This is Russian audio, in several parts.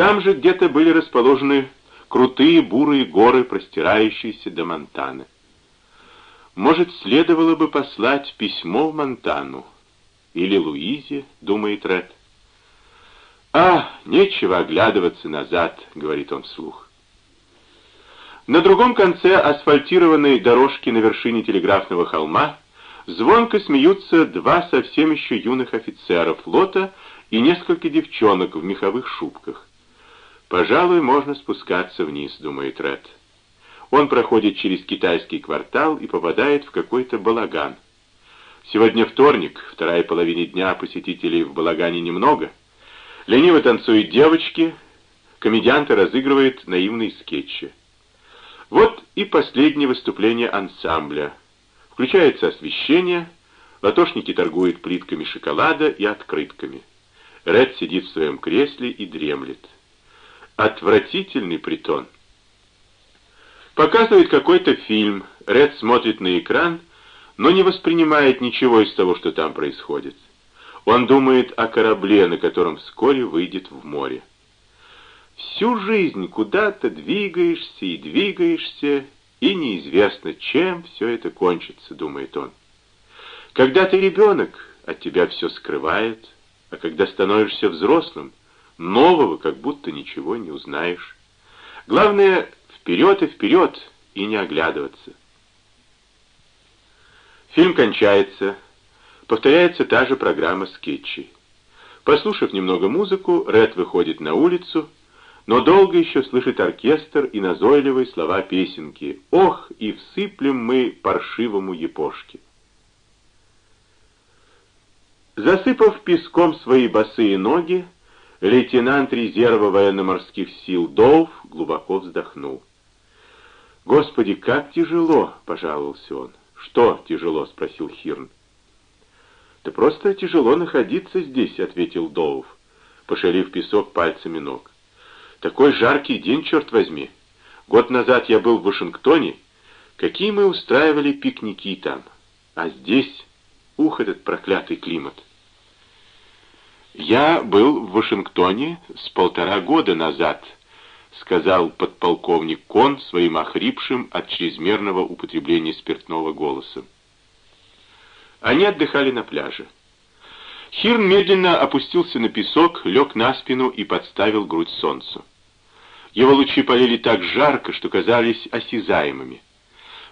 Там же где-то были расположены крутые бурые горы, простирающиеся до Монтаны. Может, следовало бы послать письмо в Монтану? Или Луизе, думает Ред. «А, нечего оглядываться назад», — говорит он вслух. На другом конце асфальтированной дорожки на вершине телеграфного холма звонко смеются два совсем еще юных офицера флота и несколько девчонок в меховых шубках. «Пожалуй, можно спускаться вниз», — думает Ред. Он проходит через китайский квартал и попадает в какой-то балаган. Сегодня вторник, вторая половина дня, посетителей в балагане немного. Лениво танцуют девочки, комедианты разыгрывают наивные скетчи. Вот и последнее выступление ансамбля. Включается освещение, латошники торгуют плитками шоколада и открытками. Ред сидит в своем кресле и дремлет. Отвратительный притон. Показывает какой-то фильм. Ред смотрит на экран, но не воспринимает ничего из того, что там происходит. Он думает о корабле, на котором вскоре выйдет в море. Всю жизнь куда-то двигаешься и двигаешься, и неизвестно, чем все это кончится, думает он. Когда ты ребенок, от тебя все скрывает, а когда становишься взрослым, нового как будто ничего не узнаешь. Главное, Вперед и вперед, и не оглядываться. Фильм кончается. Повторяется та же программа скетчей. Послушав немного музыку, Ред выходит на улицу, но долго еще слышит оркестр и назойливые слова песенки «Ох, и всыплем мы паршивому епошке». Засыпав песком свои босые ноги, лейтенант резерва военно-морских сил Доув глубоко вздохнул. «Господи, как тяжело!» — пожаловался он. «Что тяжело?» — спросил Хирн. «Да просто тяжело находиться здесь», — ответил Доув, пошарив песок пальцами ног. «Такой жаркий день, черт возьми! Год назад я был в Вашингтоне. Какие мы устраивали пикники там! А здесь, ух, этот проклятый климат!» «Я был в Вашингтоне с полтора года назад», — сказал подполковник Кон своим охрипшим от чрезмерного употребления спиртного голосом. Они отдыхали на пляже. Хирн медленно опустился на песок, лег на спину и подставил грудь солнцу. Его лучи полили так жарко, что казались осязаемыми.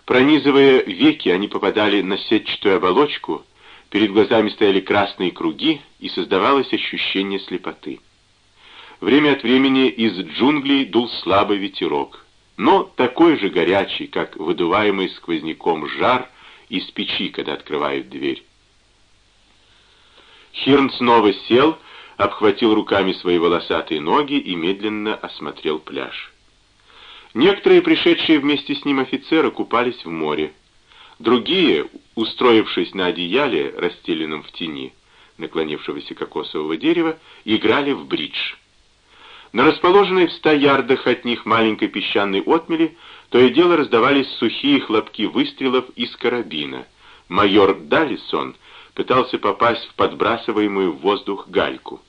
Пронизывая веки, они попадали на сетчатую оболочку, перед глазами стояли красные круги, и создавалось ощущение слепоты. Время от времени из джунглей дул слабый ветерок, но такой же горячий, как выдуваемый сквозняком жар из печи, когда открывают дверь. Хирн снова сел, обхватил руками свои волосатые ноги и медленно осмотрел пляж. Некоторые, пришедшие вместе с ним офицеры, купались в море. Другие, устроившись на одеяле, расстеленном в тени наклонившегося кокосового дерева, играли в бридж. На расположенной в ста ярдах от них маленькой песчаной отмели то и дело раздавались сухие хлопки выстрелов из карабина. Майор Даллисон пытался попасть в подбрасываемую в воздух гальку.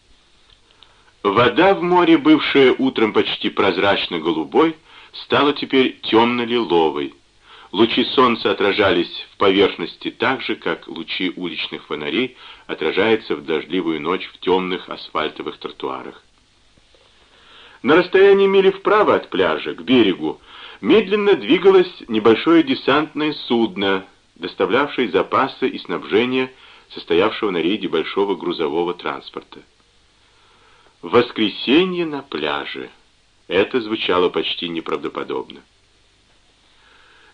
Вода в море, бывшая утром почти прозрачно-голубой, стала теперь темно-лиловой. Лучи солнца отражались в поверхности так же, как лучи уличных фонарей отражаются в дождливую ночь в темных асфальтовых тротуарах. На расстоянии мили вправо от пляжа, к берегу, медленно двигалось небольшое десантное судно, доставлявшее запасы и снабжение состоявшего на рейде большого грузового транспорта. «Воскресенье на пляже». Это звучало почти неправдоподобно.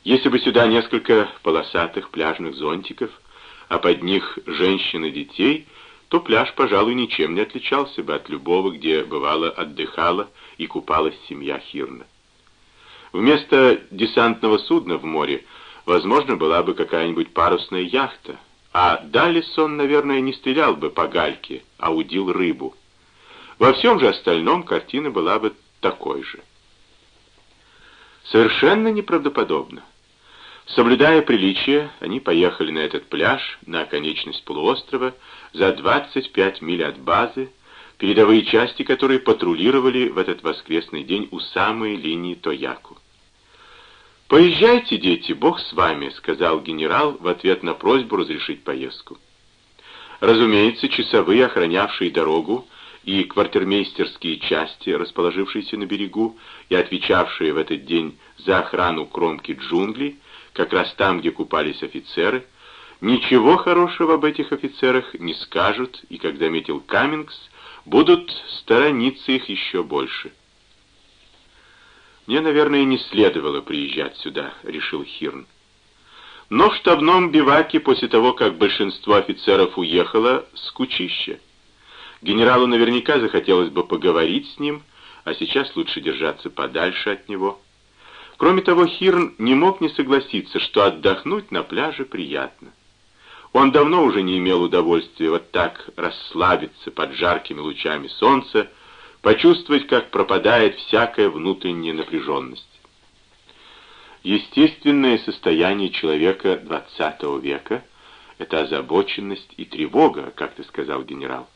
Если бы сюда несколько полосатых пляжных зонтиков, а под них женщин и детей — то пляж, пожалуй, ничем не отличался бы от любого, где бывало отдыхала и купалась семья Хирна. Вместо десантного судна в море, возможно, была бы какая-нибудь парусная яхта, а Даллисон, наверное, не стрелял бы по гальке, а удил рыбу. Во всем же остальном картина была бы такой же. Совершенно неправдоподобно. Соблюдая приличие, они поехали на этот пляж, на оконечность полуострова, за 25 миль от базы, передовые части которые патрулировали в этот воскресный день у самой линии Тояку. «Поезжайте, дети, Бог с вами», — сказал генерал в ответ на просьбу разрешить поездку. Разумеется, часовые, охранявшие дорогу, и квартирмейстерские части, расположившиеся на берегу и отвечавшие в этот день за охрану кромки джунглей, как раз там, где купались офицеры, ничего хорошего об этих офицерах не скажут, и, как заметил Каммингс, будут сторониться их еще больше. «Мне, наверное, не следовало приезжать сюда», — решил Хирн. Но в штабном биваке после того, как большинство офицеров уехало, скучище. Генералу наверняка захотелось бы поговорить с ним, а сейчас лучше держаться подальше от него. Кроме того, Хирн не мог не согласиться, что отдохнуть на пляже приятно. Он давно уже не имел удовольствия вот так расслабиться под жаркими лучами солнца, почувствовать, как пропадает всякая внутренняя напряженность. Естественное состояние человека XX века — это озабоченность и тревога, как ты сказал, генерал.